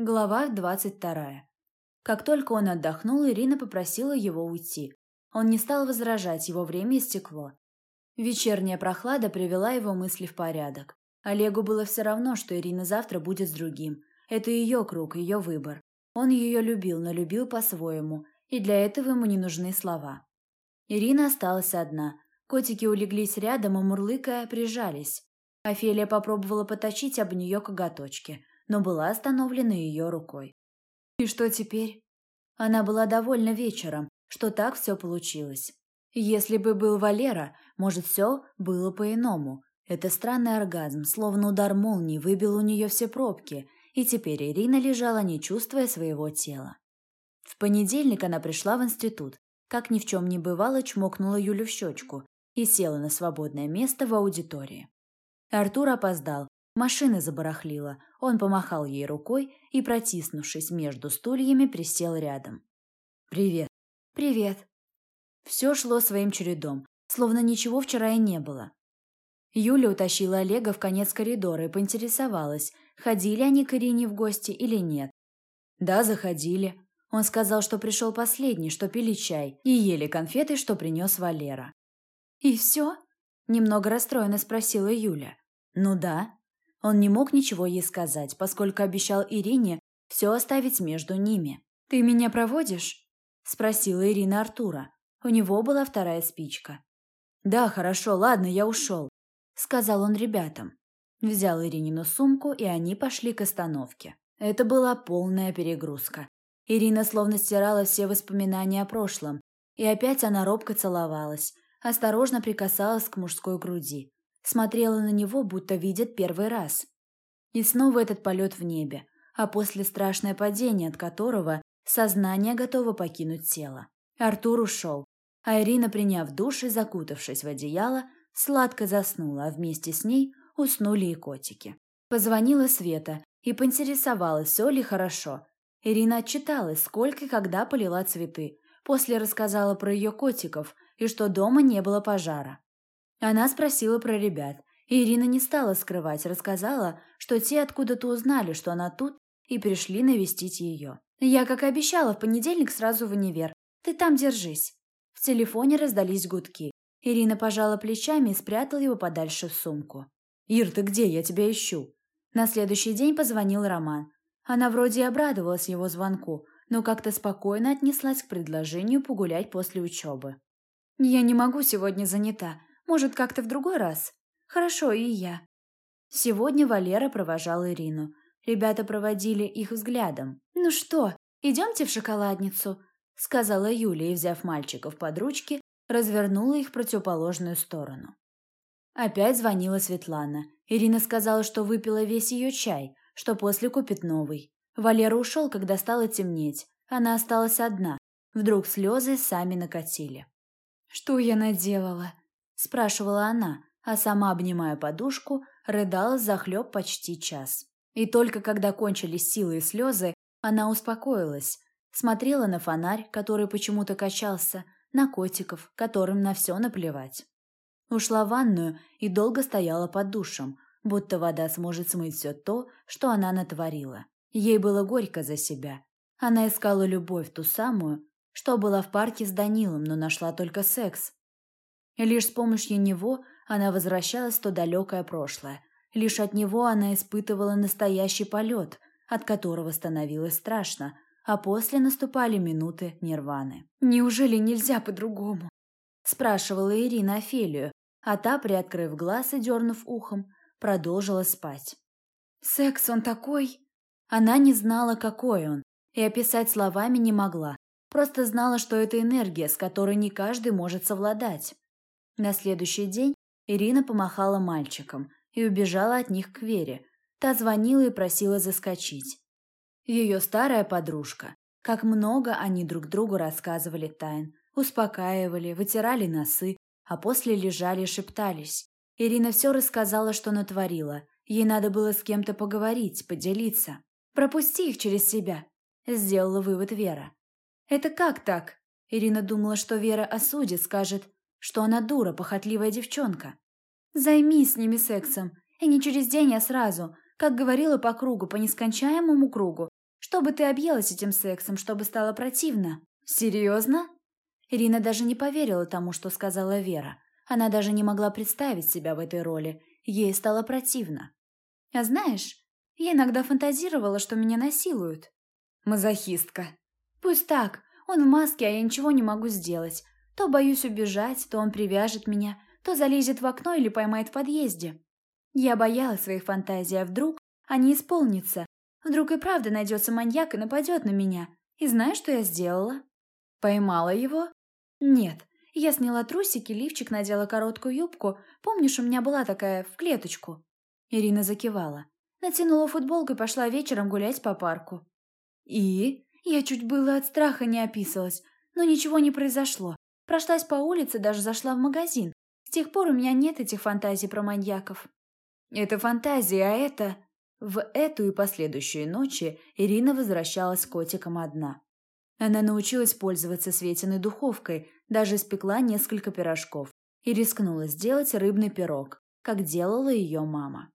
Глава двадцать вторая. Как только он отдохнул, Ирина попросила его уйти. Он не стал возражать, его время истекло. Вечерняя прохлада привела его мысли в порядок. Олегу было все равно, что Ирина завтра будет с другим. Это ее круг, ее выбор. Он ее любил, но любил по-своему, и для этого ему не нужны слова. Ирина осталась одна. Котики улеглись рядом и, мурлыкая, прижались. Офелия попробовала поточить об нее коготочки – но была остановлена ее рукой. И что теперь? Она была довольна вечером, что так все получилось. Если бы был Валера, может, все было по-иному. Это странный оргазм, словно удар молнии, выбил у нее все пробки, и теперь Ирина лежала, не чувствуя своего тела. В понедельник она пришла в институт, как ни в чем не бывало, чмокнула Юлю в щечку и села на свободное место в аудитории. Артур опоздал, Машина забарахлила. Он помахал ей рукой и, протиснувшись между стульями, присел рядом. «Привет». «Привет». Все шло своим чередом, словно ничего вчера и не было. Юля утащила Олега в конец коридора и поинтересовалась, ходили они к Ирине в гости или нет. «Да, заходили». Он сказал, что пришел последний, что пили чай и ели конфеты, что принес Валера. «И все?» – немного расстроенно спросила Юля. «Ну да», он не мог ничего ей сказать, поскольку обещал Ирине все оставить между ними. «Ты меня проводишь?» – спросила Ирина Артура. У него была вторая спичка. «Да, хорошо, ладно, я ушел», – сказал он ребятам. Взял Иринину сумку, и они пошли к остановке. Это была полная перегрузка. Ирина словно стирала все воспоминания о прошлом, и опять она робко целовалась, осторожно прикасалась к мужской груди смотрела на него, будто видит первый раз. И снова этот полет в небе, а после страшное падение, от которого сознание готово покинуть тело. Артур ушел, а Ирина, приняв душ и закутавшись в одеяло, сладко заснула, а вместе с ней уснули и котики. Позвонила Света и поинтересовалась, все ли хорошо. Ирина отчиталась, сколько и когда полила цветы, после рассказала про ее котиков и что дома не было пожара. Она спросила про ребят, Ирина не стала скрывать, рассказала, что те откуда-то узнали, что она тут, и пришли навестить ее. «Я, как и обещала, в понедельник сразу в универ. Ты там держись». В телефоне раздались гудки. Ирина пожала плечами и спрятала его подальше в сумку. «Ир, ты где? Я тебя ищу». На следующий день позвонил Роман. Она вроде и обрадовалась его звонку, но как-то спокойно отнеслась к предложению погулять после учебы. «Я не могу, сегодня занята. Может, как-то в другой раз? Хорошо, и я. Сегодня Валера провожал Ирину. Ребята проводили их взглядом. «Ну что, идемте в шоколадницу?» Сказала Юля взяв мальчиков под ручки, развернула их в противоположную сторону. Опять звонила Светлана. Ирина сказала, что выпила весь ее чай, что после купит новый. Валера ушел, когда стало темнеть. Она осталась одна. Вдруг слезы сами накатили. «Что я наделала?» Спрашивала она, а сама, обнимая подушку, рыдала захлеб почти час. И только когда кончились силы и слезы, она успокоилась, смотрела на фонарь, который почему-то качался, на котиков, которым на все наплевать. Ушла в ванную и долго стояла под душем, будто вода сможет смыть все то, что она натворила. Ей было горько за себя. Она искала любовь, ту самую, что была в парке с Данилом, но нашла только секс, лишь с помощью него она возвращалась в то далекое прошлое. Лишь от него она испытывала настоящий полет, от которого становилось страшно, а после наступали минуты нирваны. «Неужели нельзя по-другому?» – спрашивала Ирина Офелию, а та, приоткрыв глаз и дернув ухом, продолжила спать. «Секс он такой...» Она не знала, какой он, и описать словами не могла, просто знала, что это энергия, с которой не каждый может совладать. На следующий день Ирина помахала мальчикам и убежала от них к Вере. Та звонила и просила заскочить. Ее старая подружка. Как много они друг другу рассказывали тайн, успокаивали, вытирали носы, а после лежали и шептались. Ирина все рассказала, что натворила. Ей надо было с кем-то поговорить, поделиться. «Пропусти их через себя», – сделала вывод Вера. «Это как так?» Ирина думала, что Вера осудит, скажет что она дура, похотливая девчонка. Займись с ними сексом, и не через день, а сразу, как говорила по кругу, по нескончаемому кругу. Чтобы ты объелась этим сексом, чтобы стало противно. Серьезно? Ирина даже не поверила тому, что сказала Вера. Она даже не могла представить себя в этой роли. Ей стало противно. А знаешь, я иногда фантазировала, что меня насилуют. Мазохистка. Пусть так. Он в маске, а я ничего не могу сделать. То боюсь убежать, то он привяжет меня, то залезет в окно или поймает в подъезде. Я боялась своих фантазий, а вдруг они исполнятся. Вдруг и правда найдется маньяк и нападет на меня. И знаешь, что я сделала? Поймала его? Нет. Я сняла трусики, лифчик, надела короткую юбку. Помнишь, у меня была такая в клеточку? Ирина закивала. Натянула футболку и пошла вечером гулять по парку. И? Я чуть было от страха не описалась, но ничего не произошло. Прошлась по улице, даже зашла в магазин. С тех пор у меня нет этих фантазий про маньяков. Это фантазия, а это... В эту и последующие ночи Ирина возвращалась с котиком одна. Она научилась пользоваться Светиной духовкой, даже испекла несколько пирожков и рискнула сделать рыбный пирог, как делала ее мама.